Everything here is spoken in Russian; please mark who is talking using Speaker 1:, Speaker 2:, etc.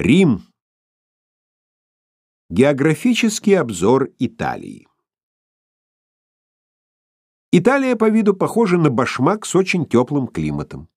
Speaker 1: Рим. Географический обзор Италии. Италия по виду похожа на башмак с очень теплым климатом.